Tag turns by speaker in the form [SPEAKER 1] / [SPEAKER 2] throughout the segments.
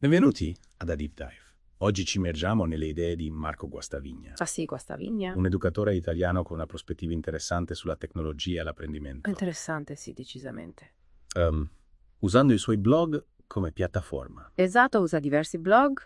[SPEAKER 1] Benvenuti ad A Deep Dive. Oggi ci immergiamo nelle idee di Marco Guastavigna,
[SPEAKER 2] Ah sì, Guastavigna.
[SPEAKER 1] un educatore italiano con una prospettiva interessante sulla tecnologia e l'apprendimento,
[SPEAKER 2] Interessante, sì, decisamente.
[SPEAKER 1] Ehm, usando i suoi blog come piattaforma
[SPEAKER 2] Esatto, usa diversi blog,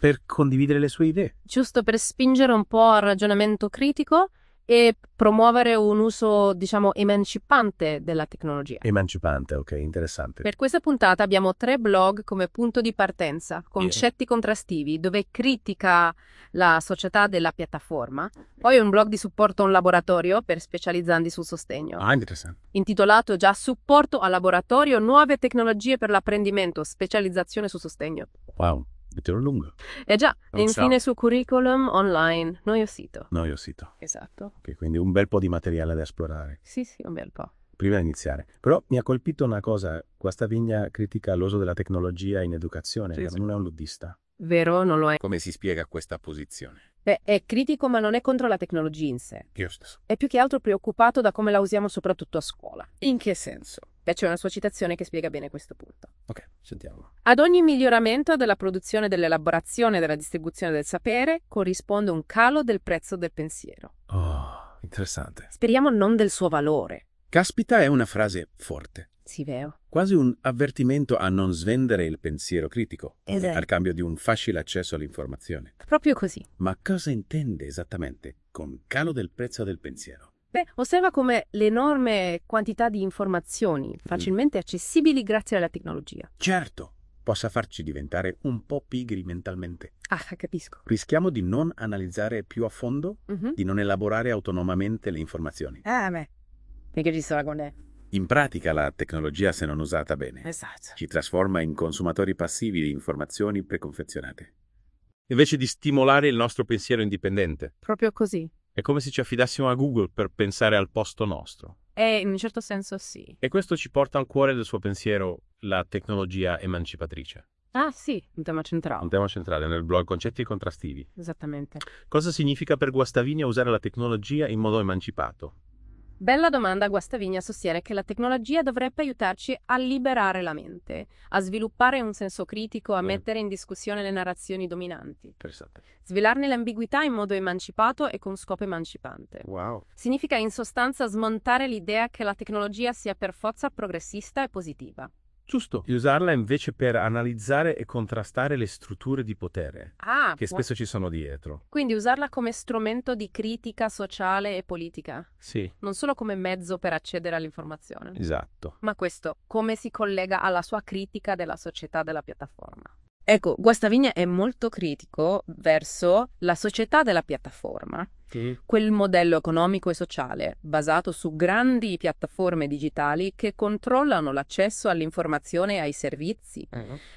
[SPEAKER 1] per condividere le sue idee.
[SPEAKER 2] giusto per spingere un po' al ragionamento critico e promuovere un uso, diciamo, emancipante della tecnologia.
[SPEAKER 1] Emancipante, ok, interessante.
[SPEAKER 2] Per questa puntata abbiamo tre blog come punto di partenza, concetti contrastivi, dove critica la società della piattaforma, poi un blog di supporto a un laboratorio per specializzandi sul sostegno.
[SPEAKER 1] Ah, interessante.
[SPEAKER 2] intitolato già Supporto al laboratorio, nuove tecnologie per l'apprendimento, specializzazione su sostegno.
[SPEAKER 1] Wow, tiro lungo.
[SPEAKER 2] E già, e infine su curriculum online, noiosito.
[SPEAKER 1] Noiosito.
[SPEAKER 2] Esatto.
[SPEAKER 1] Ok, quindi un bel po' di materiale da esplorare.
[SPEAKER 2] Sì, sì, un bel po'.
[SPEAKER 1] Prima di iniziare. Però mi ha colpito una cosa, Guastavigna critica l'uso della tecnologia in educazione,
[SPEAKER 3] Sì, sì.
[SPEAKER 1] non è un luddista.
[SPEAKER 2] Vero, non lo è.
[SPEAKER 3] Come si spiega questa posizione?
[SPEAKER 2] Beh, è critico ma non è contro la tecnologia in sé.
[SPEAKER 3] Io stesso.
[SPEAKER 2] È più che altro preoccupato da come la usiamo soprattutto a scuola.
[SPEAKER 3] In che senso?
[SPEAKER 2] Beh, c'è una sua citazione che spiega bene questo punto.
[SPEAKER 1] Ok, sentiamo.
[SPEAKER 2] Ad ogni miglioramento della produzione, dell'elaborazione e della distribuzione del sapere corrisponde un calo del prezzo del pensiero.
[SPEAKER 1] Oh, interessante.
[SPEAKER 2] Speriamo non del suo valore.
[SPEAKER 3] Caspita è una frase forte.
[SPEAKER 2] Sì, vero.
[SPEAKER 3] Quasi un avvertimento a non svendere il pensiero critico,
[SPEAKER 2] Esatto.
[SPEAKER 3] al cambio di un facile accesso all'informazione.
[SPEAKER 2] Proprio così.
[SPEAKER 3] Ma cosa intende esattamente con calo del prezzo del pensiero?
[SPEAKER 2] Beh, osserva come l'enorme quantità di informazioni facilmente accessibili grazie alla tecnologia.
[SPEAKER 3] Certo, possa farci diventare un po' pigri mentalmente.
[SPEAKER 2] Ah, capisco.
[SPEAKER 3] Rischiamo di non analizzare più a fondo,
[SPEAKER 2] Mhm.
[SPEAKER 3] di non elaborare autonomamente le informazioni.
[SPEAKER 2] Ah, beh. Perché ci sta con te?
[SPEAKER 3] In pratica la tecnologia, se non usata bene,
[SPEAKER 2] Esatto.
[SPEAKER 3] ci trasforma in consumatori passivi di informazioni preconfezionate.
[SPEAKER 4] invece di stimolare il nostro pensiero indipendente.
[SPEAKER 2] Proprio così.
[SPEAKER 4] È come se ci affidassimo a Google per pensare al posto nostro.
[SPEAKER 2] E in un certo senso sì.
[SPEAKER 4] E questo ci porta al cuore del suo pensiero, la tecnologia emancipatrice.
[SPEAKER 2] Ah, sì, un tema
[SPEAKER 4] Un
[SPEAKER 2] centrale.
[SPEAKER 4] tema centrale nel blog Concetti contrastivi.
[SPEAKER 2] Esattamente.
[SPEAKER 4] Cosa significa per Guastavigna usare la tecnologia in modo emancipato?
[SPEAKER 2] Bella domanda, Guastavigna sostiene che la tecnologia dovrebbe aiutarci a liberare la mente, a sviluppare un senso critico, a
[SPEAKER 4] Mm.
[SPEAKER 2] mettere in discussione le narrazioni dominanti,
[SPEAKER 4] Interessante.
[SPEAKER 2] svelarne l'ambiguità in modo emancipato e con scopo emancipante.
[SPEAKER 4] Wow.
[SPEAKER 2] Significa in sostanza smontare l'idea che la tecnologia sia per forza progressista e positiva.
[SPEAKER 4] Giusto. Di usarla invece per analizzare e contrastare le strutture di potere
[SPEAKER 2] Ah,
[SPEAKER 4] che spesso ci sono dietro.
[SPEAKER 2] quindi usarla come strumento di critica sociale e politica,
[SPEAKER 4] Sì,
[SPEAKER 2] non solo come mezzo per accedere all'informazione.
[SPEAKER 4] esatto.
[SPEAKER 2] Ma questo come si collega alla sua critica della società della piattaforma? Ecco, Guastavigna è molto critico verso la società della piattaforma, quel modello economico e sociale basato su grandi piattaforme digitali che controllano l'accesso all'informazione e ai servizi.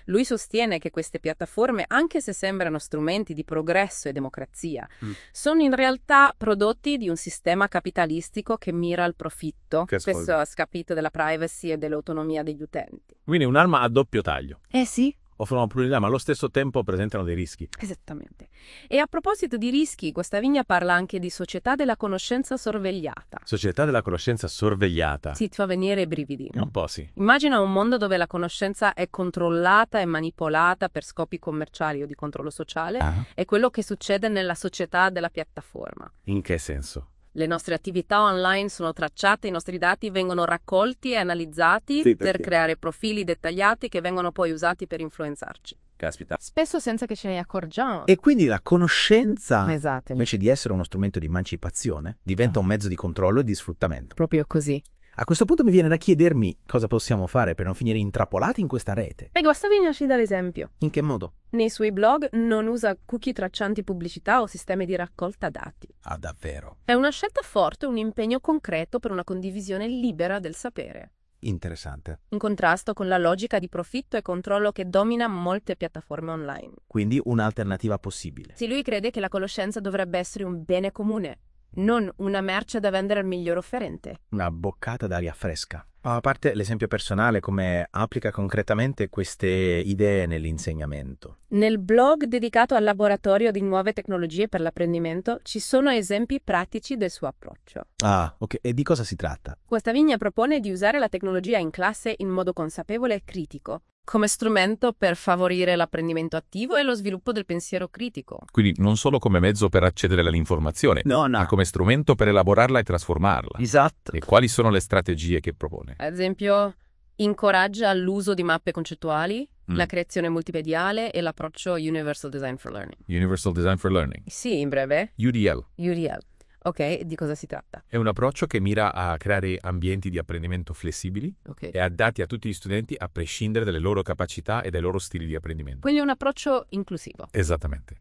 [SPEAKER 2] Lui sostiene che queste piattaforme, anche se sembrano strumenti di progresso e democrazia,
[SPEAKER 4] Mm.
[SPEAKER 2] sono in realtà prodotti di un sistema capitalistico che mira al profitto,
[SPEAKER 4] Che
[SPEAKER 2] spesso a scapito della privacy e dell'autonomia degli utenti.
[SPEAKER 4] Quindi un'arma a doppio taglio.
[SPEAKER 2] Eh sì,
[SPEAKER 4] Offrono pluralità, ma allo stesso tempo presentano dei rischi.
[SPEAKER 2] esattamente. E a proposito di rischi, Guastavigna parla anche di società della conoscenza sorvegliata.
[SPEAKER 4] Società della conoscenza sorvegliata.
[SPEAKER 2] Sì, ti fa venire i brividi.
[SPEAKER 4] Un po' sì.
[SPEAKER 2] Immagina un mondo dove la conoscenza è controllata e manipolata per scopi commerciali o di controllo sociale.
[SPEAKER 4] Ah.
[SPEAKER 2] È quello che succede nella società della piattaforma.
[SPEAKER 4] In che senso?
[SPEAKER 2] Le nostre attività online sono tracciate, i nostri dati vengono raccolti e analizzati
[SPEAKER 3] Sì,
[SPEAKER 2] per creare profili dettagliati che vengono poi usati per influenzarci.
[SPEAKER 3] Caspita.
[SPEAKER 2] Spesso senza che ce ne accorgiamo.
[SPEAKER 5] E quindi la conoscenza,
[SPEAKER 2] Esatto,
[SPEAKER 5] invece di essere uno strumento di emancipazione, diventa un mezzo di controllo e di sfruttamento.
[SPEAKER 2] proprio così.
[SPEAKER 5] A questo punto mi viene da chiedermi cosa possiamo fare per non finire intrappolati in questa rete.
[SPEAKER 2] E Guastavigna ci dà l'esempio.
[SPEAKER 5] In che modo?
[SPEAKER 2] Nei suoi blog non usa cookie traccianti pubblicità o sistemi di raccolta dati.
[SPEAKER 5] Ah, davvero?
[SPEAKER 2] È una scelta forte, un impegno concreto per una condivisione libera del sapere,
[SPEAKER 5] Interessante.
[SPEAKER 2] in contrasto con la logica di profitto e controllo che domina molte piattaforme online.
[SPEAKER 5] Quindi un'alternativa possibile.
[SPEAKER 2] Se lui crede che la conoscenza dovrebbe essere un bene comune, non una merce da vendere al miglior offerente.
[SPEAKER 5] Una boccata d'aria fresca. A parte l'esempio personale, come applica concretamente queste idee nell'insegnamento?
[SPEAKER 2] Nel blog dedicato al laboratorio di nuove tecnologie per l'apprendimento ci sono esempi pratici del suo approccio.
[SPEAKER 5] Ah, ok. E di cosa si tratta?
[SPEAKER 2] Guastavigna propone di usare la tecnologia in classe in modo consapevole e critico, come strumento per favorire l'apprendimento attivo e lo sviluppo del pensiero critico.
[SPEAKER 6] Quindi non solo come mezzo per accedere all'informazione,
[SPEAKER 7] No, no.
[SPEAKER 6] ma come strumento per elaborarla e trasformarla.
[SPEAKER 7] Esatto.
[SPEAKER 6] E quali sono le strategie che propone?
[SPEAKER 2] Ad esempio, incoraggia l'uso di mappe concettuali,
[SPEAKER 6] Mm.
[SPEAKER 2] la creazione multimediale e l'approccio Universal Design for Learning.
[SPEAKER 6] Universal Design for Learning,
[SPEAKER 2] Sì, in breve,
[SPEAKER 6] UDL.
[SPEAKER 2] UDL. Ok, di cosa si tratta?
[SPEAKER 6] È un approccio che mira a creare ambienti di apprendimento flessibili
[SPEAKER 2] Ok.
[SPEAKER 6] e adatti a tutti gli studenti a prescindere dalle loro capacità e dai loro stili di apprendimento.
[SPEAKER 2] Quindi un approccio inclusivo.
[SPEAKER 6] Esattamente.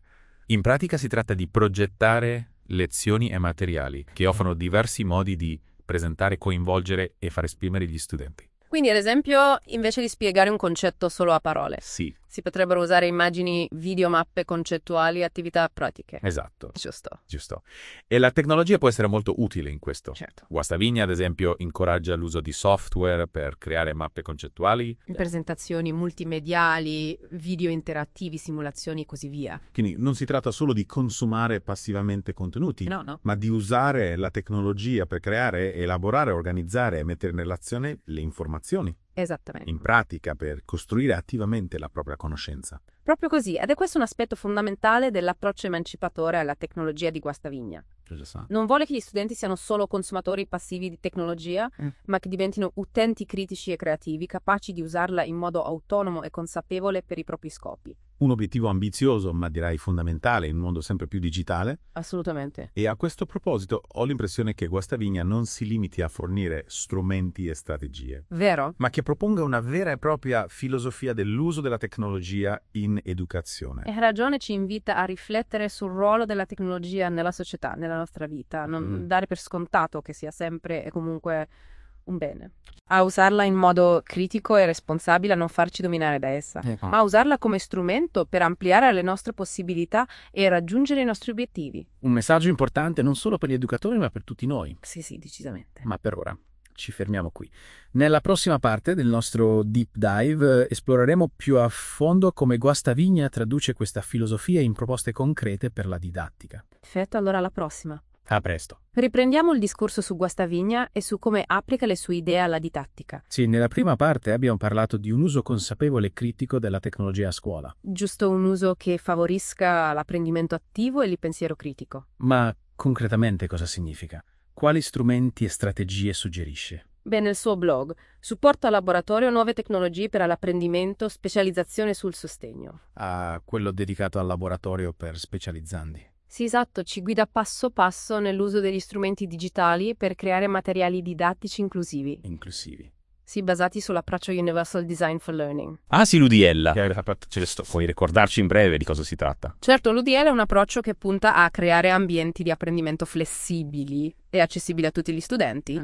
[SPEAKER 6] In pratica si tratta di progettare lezioni e materiali che offrono diversi modi di presentare, coinvolgere e far esprimere gli studenti.
[SPEAKER 2] Quindi, ad esempio, invece di spiegare un concetto solo a parole,
[SPEAKER 6] Sì,
[SPEAKER 2] si potrebbero usare immagini, videomappe concettuali, attività pratiche.
[SPEAKER 6] esatto,
[SPEAKER 2] Giusto.
[SPEAKER 6] giusto. E la tecnologia può essere molto utile in questo.
[SPEAKER 2] Certo.
[SPEAKER 6] Guastavigna, ad esempio, incoraggia l'uso di software per creare mappe concettuali.
[SPEAKER 2] Presentazioni multimediali, video interattivi, simulazioni e così via.
[SPEAKER 4] Quindi non si tratta solo di consumare passivamente contenuti,
[SPEAKER 2] No, no.
[SPEAKER 4] ma di usare la tecnologia per creare, elaborare, organizzare e mettere in relazione le informazioni
[SPEAKER 2] Esattamente.
[SPEAKER 4] in pratica per costruire attivamente la propria conoscenza.
[SPEAKER 2] Proprio così, ed è questo un aspetto fondamentale dell'approccio emancipatore alla tecnologia di Guastavigna. Non vuole che gli studenti siano solo consumatori passivi di tecnologia,
[SPEAKER 7] Mm.
[SPEAKER 2] ma che diventino utenti critici e creativi, capaci di usarla in modo autonomo e consapevole per i propri scopi.
[SPEAKER 4] Un obiettivo ambizioso, ma direi fondamentale in un mondo sempre più digitale.
[SPEAKER 2] Assolutamente.
[SPEAKER 4] E a questo proposito ho l'impressione che Guastavigna non si limiti a fornire strumenti e strategie,
[SPEAKER 2] Vero?
[SPEAKER 4] ma che proponga una vera e propria filosofia dell'uso della tecnologia in educazione.
[SPEAKER 2] E ragione ci invita a riflettere sul ruolo della tecnologia nella società, nella nostra vita, non
[SPEAKER 4] Mm.
[SPEAKER 2] dare per scontato che sia sempre e comunque un bene. A usarla in modo critico e responsabile, a non farci dominare da essa,
[SPEAKER 7] Ecco.
[SPEAKER 2] ma a usarla come strumento per ampliare le nostre possibilità e raggiungere i nostri obiettivi.
[SPEAKER 7] Un messaggio importante non solo per gli educatori, ma per tutti noi.
[SPEAKER 2] Sì, sì, decisamente.
[SPEAKER 7] Ma per ora ci fermiamo qui. Nella prossima parte del nostro deep dive eh, esploreremo più a fondo come Guastavigna traduce questa filosofia in proposte concrete per la didattica.
[SPEAKER 2] Perfetto, allora alla prossima.
[SPEAKER 7] A presto.
[SPEAKER 2] Riprendiamo il discorso su Guastavigna e su come applica le sue idee alla didattica.
[SPEAKER 7] Sì, nella prima parte abbiamo parlato di un uso consapevole e critico della tecnologia a scuola.
[SPEAKER 2] Giusto un uso che favorisca l'apprendimento attivo e il pensiero critico.
[SPEAKER 7] Ma concretamente cosa significa? Quali strumenti e strategie suggerisce?
[SPEAKER 2] Beh, nel suo blog, supporto al laboratorio nuove tecnologie per l'apprendimento, specializzazione sul sostegno.
[SPEAKER 7] A quello dedicato al laboratorio per specializzandi.
[SPEAKER 2] Sì, esatto, ci guida passo passo nell'uso degli strumenti digitali per creare materiali didattici inclusivi,
[SPEAKER 7] Inclusivi.
[SPEAKER 2] sì, basati sull'approccio Universal Design for Learning.
[SPEAKER 8] Ah sì, l'UDL. Ce le sto- Puoi ricordarci in breve di cosa si tratta?
[SPEAKER 2] Certo, l'UDL è un approccio che punta a creare ambienti di apprendimento flessibili e accessibili a tutti gli studenti,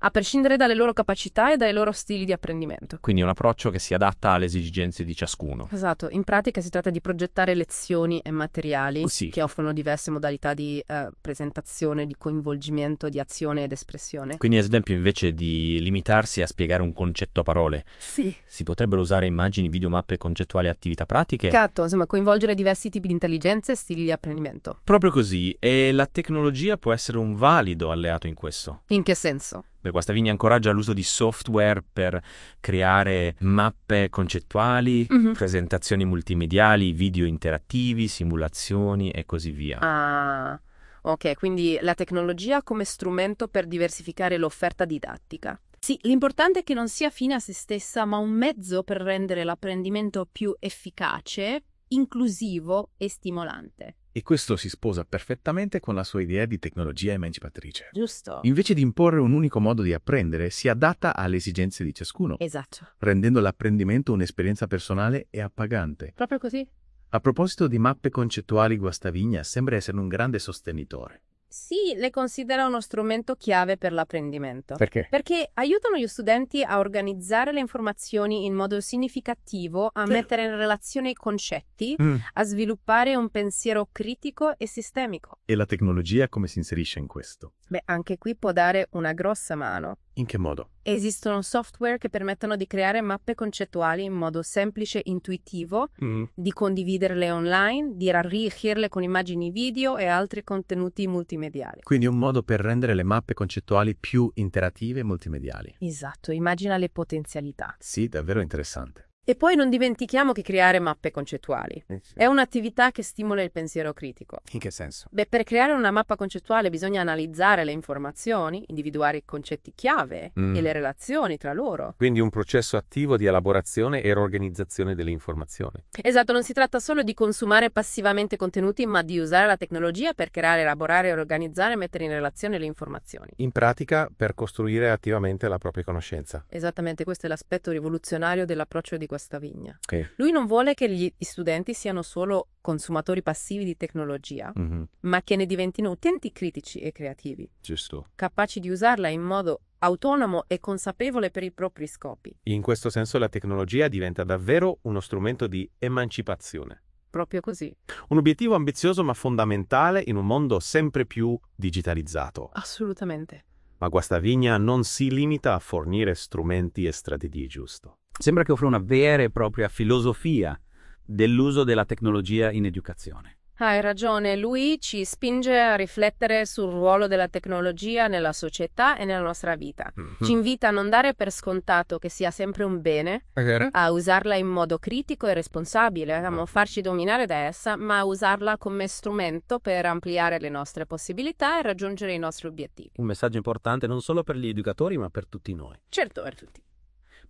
[SPEAKER 2] a prescindere dalle loro capacità e dai loro stili di apprendimento.
[SPEAKER 8] Quindi un approccio che si adatta alle esigenze di ciascuno.
[SPEAKER 2] Esatto, in pratica si tratta di progettare lezioni e materiali
[SPEAKER 8] Sì.
[SPEAKER 2] che offrono diverse modalità di eh, presentazione, di coinvolgimento, di azione ed espressione.
[SPEAKER 8] Quindi ad esempio invece di limitarsi a spiegare un concetto a parole,
[SPEAKER 2] Sì.
[SPEAKER 8] si potrebbero usare immagini, videomappe concettuali e attività pratiche?
[SPEAKER 2] Esatto, insomma, coinvolgere diversi tipi di intelligenze e stili di apprendimento.
[SPEAKER 8] Proprio così, e la tecnologia può essere un valido alleato in questo.
[SPEAKER 2] In che senso?
[SPEAKER 8] Beh, Guastavigna incoraggia l'uso di software per creare mappe concettuali,
[SPEAKER 2] Mhm.
[SPEAKER 8] presentazioni multimediali, video interattivi, simulazioni e così via.
[SPEAKER 2] Ah, ok, quindi la tecnologia come strumento per diversificare l'offerta didattica. Sì, l'importante è che non sia fine a se stessa, ma un mezzo per rendere l'apprendimento più efficace, inclusivo e stimolante.
[SPEAKER 5] E questo si sposa perfettamente con la sua idea di tecnologia emancipatrice.
[SPEAKER 2] Giusto?
[SPEAKER 5] Invece di imporre un unico modo di apprendere, si adatta alle esigenze di ciascuno,
[SPEAKER 2] Esatto.
[SPEAKER 5] rendendo l'apprendimento un'esperienza personale e appagante.
[SPEAKER 2] Proprio così?
[SPEAKER 5] A proposito di mappe concettuali, Guastavigna sembra essere un grande sostenitore.
[SPEAKER 2] Sì, le considera uno strumento chiave per l'apprendimento.
[SPEAKER 5] Perché?
[SPEAKER 2] Perché aiutano gli studenti a organizzare le informazioni in modo significativo, a mettere in relazione i concetti,
[SPEAKER 5] Mm.
[SPEAKER 2] a sviluppare un pensiero critico e sistemico.
[SPEAKER 5] E la tecnologia come si inserisce in questo?
[SPEAKER 2] Beh, anche qui può dare una grossa mano.
[SPEAKER 5] In che modo?
[SPEAKER 2] Esistono software che permettono di creare mappe concettuali in modo semplice e intuitivo, di condividerle online, di arricchirle con immagini video e altri contenuti multimediali.
[SPEAKER 5] Quindi un modo per rendere le mappe concettuali più interattive e multimediali.
[SPEAKER 2] Esatto, immagina le potenzialità.
[SPEAKER 5] Sì, davvero interessante.
[SPEAKER 2] E poi non dimentichiamo che creare mappe concettuali
[SPEAKER 3] Eh
[SPEAKER 2] è un'attività che stimola il pensiero critico.
[SPEAKER 3] In che senso?
[SPEAKER 2] Beh, per creare una mappa concettuale bisogna analizzare le informazioni, individuare i concetti chiave
[SPEAKER 8] Mm.
[SPEAKER 2] e le relazioni tra loro.
[SPEAKER 8] Quindi un processo attivo di elaborazione e organizzazione delle informazioni.
[SPEAKER 2] Esatto, non si tratta solo di consumare passivamente contenuti, ma di usare la tecnologia per creare, elaborare, organizzare e mettere in relazione le informazioni.
[SPEAKER 8] In pratica, per costruire attivamente la propria conoscenza.
[SPEAKER 2] Esattamente, questo è l'aspetto rivoluzionario dell'approccio di questa vigna.
[SPEAKER 8] Ok.
[SPEAKER 2] Lui non vuole che gli studenti siano solo consumatori passivi di tecnologia,
[SPEAKER 8] Mhm,
[SPEAKER 2] ma che ne diventino utenti critici e creativi,
[SPEAKER 8] Giusto.
[SPEAKER 2] capaci di usarla in modo autonomo e consapevole per i propri scopi.
[SPEAKER 8] In questo senso la tecnologia diventa davvero uno strumento di emancipazione.
[SPEAKER 2] Proprio così.
[SPEAKER 8] Un obiettivo ambizioso ma fondamentale in un mondo sempre più digitalizzato.
[SPEAKER 2] Assolutamente.
[SPEAKER 8] Ma Guastavigna non si limita a fornire strumenti e strategie giusto.
[SPEAKER 9] Sembra che offra una vera e propria filosofia dell'uso della tecnologia in educazione.
[SPEAKER 2] Hai ragione, lui ci spinge a riflettere sul ruolo della tecnologia nella società e nella nostra vita. Ci invita a non dare per scontato che sia sempre un bene, a usarla in modo critico e responsabile, a non farci dominare da essa, ma a usarla come strumento per ampliare le nostre possibilità e raggiungere i nostri obiettivi.
[SPEAKER 9] Un messaggio importante non solo per gli educatori ma per tutti noi.
[SPEAKER 2] Certo, per tutti.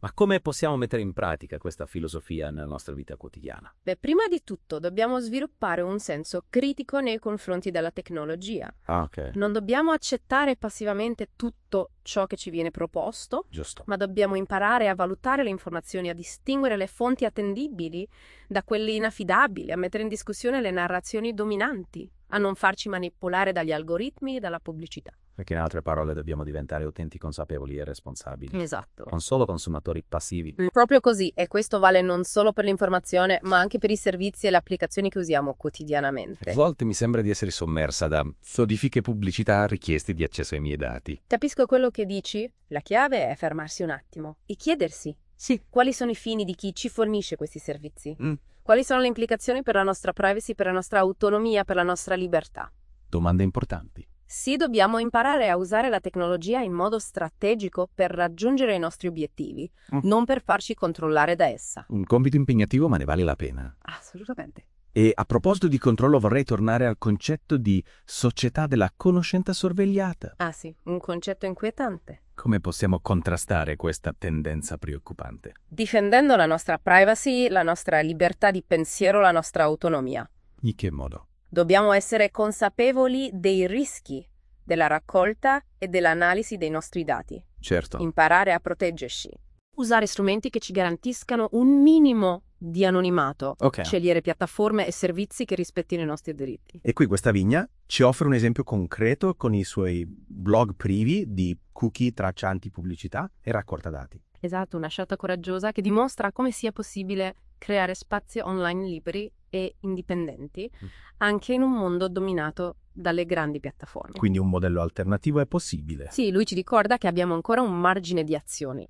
[SPEAKER 9] Ma come possiamo mettere in pratica questa filosofia nella nostra vita quotidiana?
[SPEAKER 2] Beh, prima di tutto dobbiamo sviluppare un senso critico nei confronti della tecnologia.
[SPEAKER 9] Ah, ok.
[SPEAKER 2] Non dobbiamo accettare passivamente tutto ciò che ci viene proposto,
[SPEAKER 9] Giusto.
[SPEAKER 2] ma dobbiamo imparare a valutare le informazioni, a distinguere le fonti attendibili da quelle inaffidabili, a mettere in discussione le narrazioni dominanti, a non farci manipolare dagli algoritmi e dalla pubblicità.
[SPEAKER 9] Perché in altre parole dobbiamo diventare utenti consapevoli e responsabili.
[SPEAKER 2] Esatto.
[SPEAKER 9] Non solo consumatori passivi.
[SPEAKER 2] Proprio così, e questo vale non solo per l'informazione, ma anche per i servizi e le applicazioni che usiamo quotidianamente.
[SPEAKER 10] A volte mi sembra di essere sommersa da sodifiche pubblicità richieste di accesso ai miei dati.
[SPEAKER 2] Capisco quello che dici. La chiave è fermarsi un attimo e chiedersi
[SPEAKER 9] Sì.
[SPEAKER 2] quali sono i fini di chi ci fornisce questi servizi.
[SPEAKER 10] Mm.
[SPEAKER 2] Quali sono le implicazioni per la nostra privacy, per la nostra autonomia, per la nostra libertà.
[SPEAKER 10] Domande importanti.
[SPEAKER 2] Sì, dobbiamo imparare a usare la tecnologia in modo strategico per raggiungere i nostri obiettivi,
[SPEAKER 10] Mm.
[SPEAKER 2] non per farci controllare da essa.
[SPEAKER 10] Un compito impegnativo ma ne vale la pena.
[SPEAKER 2] Assolutamente.
[SPEAKER 10] E a proposito di controllo vorrei tornare al concetto di società della conoscenza sorvegliata.
[SPEAKER 2] Ah sì, un concetto inquietante.
[SPEAKER 10] Come possiamo contrastare questa tendenza preoccupante?
[SPEAKER 2] Difendendo la nostra privacy, la nostra libertà di pensiero, la nostra autonomia.
[SPEAKER 10] In che modo?
[SPEAKER 2] Dobbiamo essere consapevoli dei rischi della raccolta e dell'analisi dei nostri dati.
[SPEAKER 10] Certo.
[SPEAKER 2] Imparare a proteggerci. Usare strumenti che ci garantiscano un minimo di anonimato.
[SPEAKER 5] Ok.
[SPEAKER 2] Scegliere piattaforme e servizi che rispettino i nostri diritti.
[SPEAKER 5] E qui questa vigna ci offre un esempio concreto con i suoi blog privi di cookie traccianti pubblicità e raccolta dati.
[SPEAKER 2] Esatto, una scelta coraggiosa che dimostra come sia possibile creare spazi online liberi e indipendenti anche in un mondo dominato dalle grandi piattaforme.
[SPEAKER 5] Quindi un modello alternativo è possibile.
[SPEAKER 2] Sì, lui ci ricorda che abbiamo ancora un margine di azioni,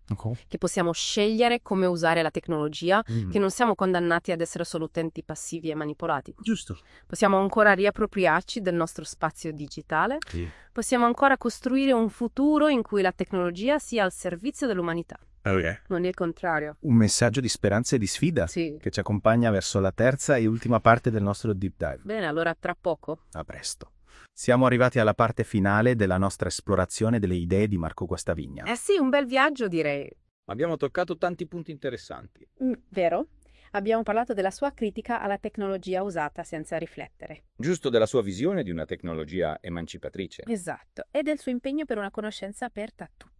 [SPEAKER 2] che possiamo scegliere come usare la tecnologia,
[SPEAKER 5] Mm.
[SPEAKER 2] che non siamo condannati ad essere solo utenti passivi e manipolati.
[SPEAKER 5] Giusto.
[SPEAKER 2] Possiamo ancora riappropriarci del nostro spazio digitale,
[SPEAKER 10] Sì.
[SPEAKER 2] possiamo ancora costruire un futuro in cui la tecnologia sia al servizio dell'umanità,
[SPEAKER 5] Ok.
[SPEAKER 2] non il contrario.
[SPEAKER 5] Un messaggio di speranza e di sfida
[SPEAKER 2] Sì.
[SPEAKER 5] che ci accompagna verso la terza e ultima parte del nostro deep dive.
[SPEAKER 2] Bene, allora tra poco.
[SPEAKER 5] A presto. Siamo arrivati alla parte finale della nostra esplorazione delle idee di Marco Guastavigna.
[SPEAKER 2] Eh sì, un bel viaggio direi.
[SPEAKER 9] Abbiamo toccato tanti punti interessanti.
[SPEAKER 2] Mm, vero? Abbiamo parlato della sua critica alla tecnologia usata senza riflettere.
[SPEAKER 11] Giusto della sua visione di una tecnologia emancipatrice.
[SPEAKER 2] Esatto, e del suo impegno per una conoscenza aperta a tutti.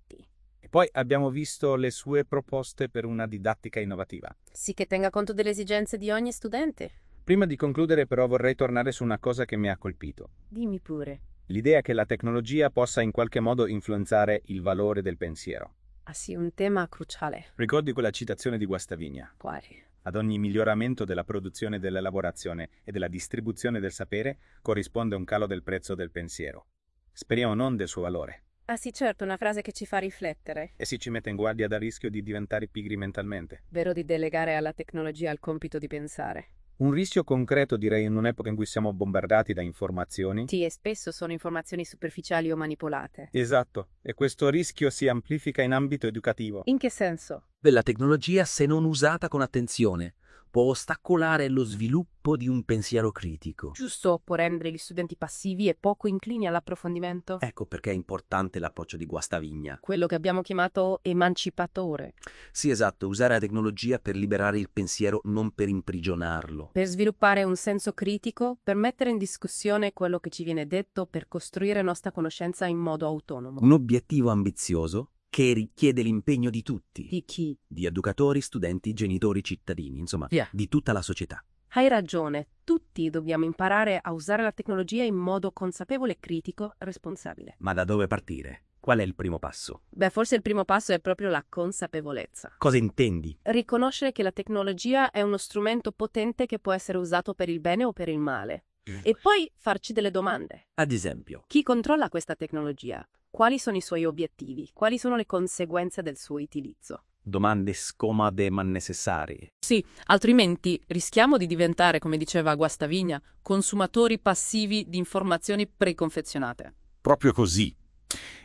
[SPEAKER 11] Poi abbiamo visto le sue proposte per una didattica innovativa.
[SPEAKER 2] Sì che tenga conto delle esigenze di ogni studente.
[SPEAKER 11] Prima di concludere però vorrei tornare su una cosa che mi ha colpito.
[SPEAKER 2] Dimmi pure.
[SPEAKER 11] L'idea che la tecnologia possa in qualche modo influenzare il valore del pensiero.
[SPEAKER 2] Ah sì, un tema cruciale.
[SPEAKER 11] Ricordi quella citazione di Guastavigna?
[SPEAKER 2] Quale?
[SPEAKER 11] Ad ogni miglioramento della produzione dell'elaborazione e della distribuzione del sapere corrisponde un calo del prezzo del pensiero. Speriamo non del suo valore.
[SPEAKER 2] Ah sì, certo, una frase che ci fa riflettere.
[SPEAKER 11] E si ci mette in guardia dal rischio di diventare pigri mentalmente.
[SPEAKER 2] Vero di delegare alla tecnologia il compito di pensare.
[SPEAKER 11] Un rischio concreto direi in un'epoca in cui siamo bombardati da informazioni.
[SPEAKER 2] Sì, e spesso sono informazioni superficiali o manipolate.
[SPEAKER 11] Esatto, e questo rischio si amplifica in ambito educativo.
[SPEAKER 2] In che senso?
[SPEAKER 12] La tecnologia, se non usata con attenzione, può ostacolare lo sviluppo di un pensiero critico.
[SPEAKER 2] Giusto, può rendere gli studenti passivi e poco inclini all'approfondimento.
[SPEAKER 12] Ecco perché è importante l'approccio di Guastavigna.
[SPEAKER 2] Quello che abbiamo chiamato emancipatore.
[SPEAKER 12] Sì, esatto, usare la tecnologia per liberare il pensiero, non per imprigionarlo.
[SPEAKER 2] Per sviluppare un senso critico, per mettere in discussione quello che ci viene detto, per costruire nostra conoscenza in modo autonomo.
[SPEAKER 12] Un obiettivo ambizioso che richiede l'impegno di tutti.
[SPEAKER 2] Di chi?
[SPEAKER 12] Di educatori, studenti, genitori, cittadini, insomma,
[SPEAKER 2] Via.
[SPEAKER 12] di tutta la società.
[SPEAKER 2] Hai ragione, tutti dobbiamo imparare a usare la tecnologia in modo consapevole, critico, responsabile.
[SPEAKER 12] Ma da dove partire? Qual è il primo passo?
[SPEAKER 2] Beh, forse il primo passo è proprio la consapevolezza.
[SPEAKER 12] Cosa intendi?
[SPEAKER 2] Riconoscere che la tecnologia è uno strumento potente che può essere usato per il bene o per il male. E poi farci delle domande.
[SPEAKER 12] Ad esempio,
[SPEAKER 2] Chi controlla questa tecnologia? Quali sono i suoi obiettivi? Quali sono le conseguenze del suo utilizzo?
[SPEAKER 12] domande scomode ma necessarie.
[SPEAKER 2] Sì, altrimenti rischiamo di diventare, come diceva Guastavigna, consumatori passivi di informazioni preconfezionate.
[SPEAKER 4] Proprio così.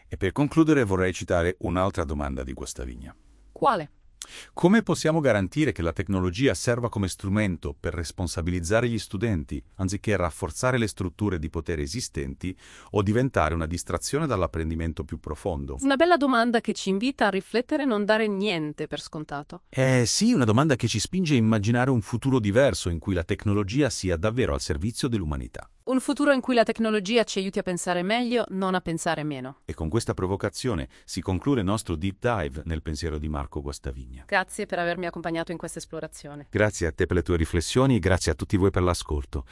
[SPEAKER 4] E per concludere vorrei citare un'altra domanda di Guastavigna.
[SPEAKER 2] Quale?
[SPEAKER 4] Come possiamo garantire che la tecnologia serva come strumento per responsabilizzare gli studenti, anziché rafforzare le strutture di potere esistenti o diventare una distrazione dall'apprendimento più profondo?
[SPEAKER 2] Una bella domanda che ci invita a riflettere e non dare niente per scontato.
[SPEAKER 4] Eh sì, una domanda che ci spinge a immaginare un futuro diverso in cui la tecnologia sia davvero al servizio dell'umanità.
[SPEAKER 2] Un futuro in cui la tecnologia ci aiuti a pensare meglio, non a pensare meno.
[SPEAKER 4] E con questa provocazione si conclude il nostro deep dive nel pensiero di Marco Guastavigna.
[SPEAKER 2] Grazie per avermi accompagnato in questa esplorazione.
[SPEAKER 4] Grazie a te per le tue riflessioni e grazie a tutti voi per l'ascolto.